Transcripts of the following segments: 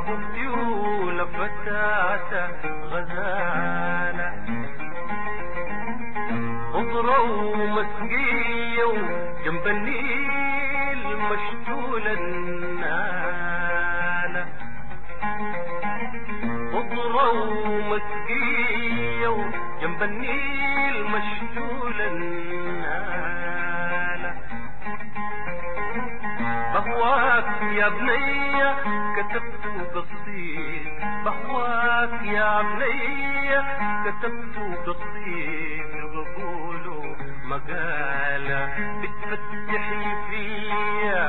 وسمرية ومحبوبتي ولفتاة غزالة. خضرة ومسقية وجنب النيل مشتولة النالة خضرة ومسقية وجنب النيل مشتولة النالة بهواك يا بنية كتبت قصيد بهواك يا بنية كتبت قصيد بقوله مقالة بتفتحي فيا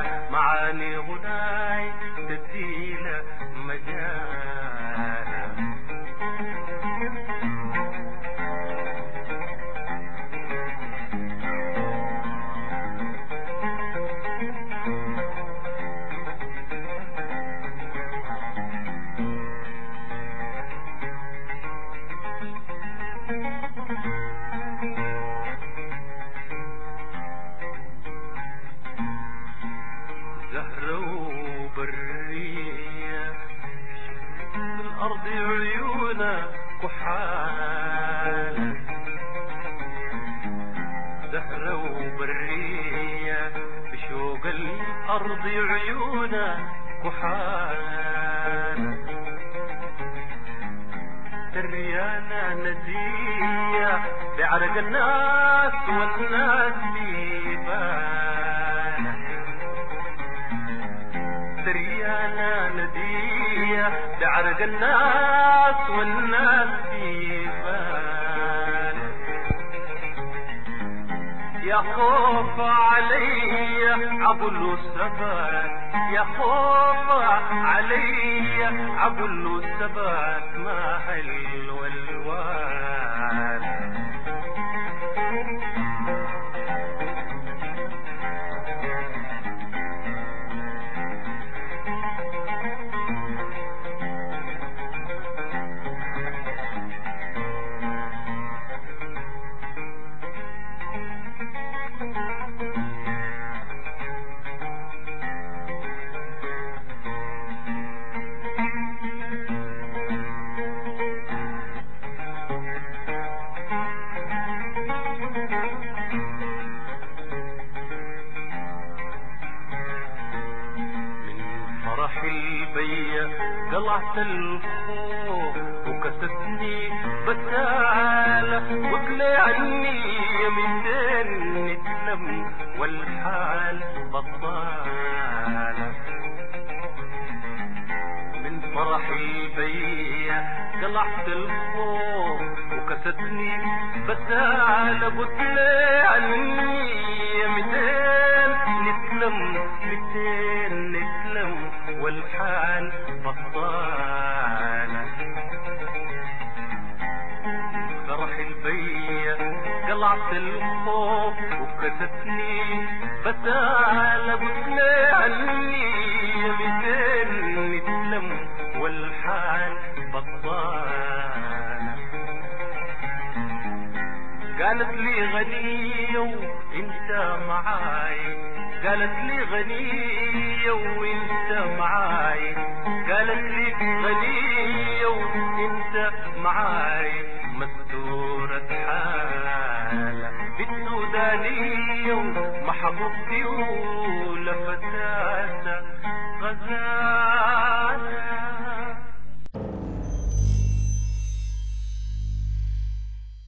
كحالة زهرة وبرية بشوق الأرض عيونها كحالة دريانة ندية بعرق الناس والناس بيبانة دريانة ندية بعرق الناس والناس بيبانة يا خوف علي عقل السبات يا خوف علي عقل السبات ما حلو الوان قلعت الخوف وكستني بسالة وقلي عني يمين نتلم والحال بطالة من فرح البية قلعت الخوف. وكستني بسالة قلعت الخوف وكتتني بسالة قلت عني ميتين نتلم والحال بطالة قالت لي غنية وانت معاي قالت لي غنية وانت معاي. قالت لي غنية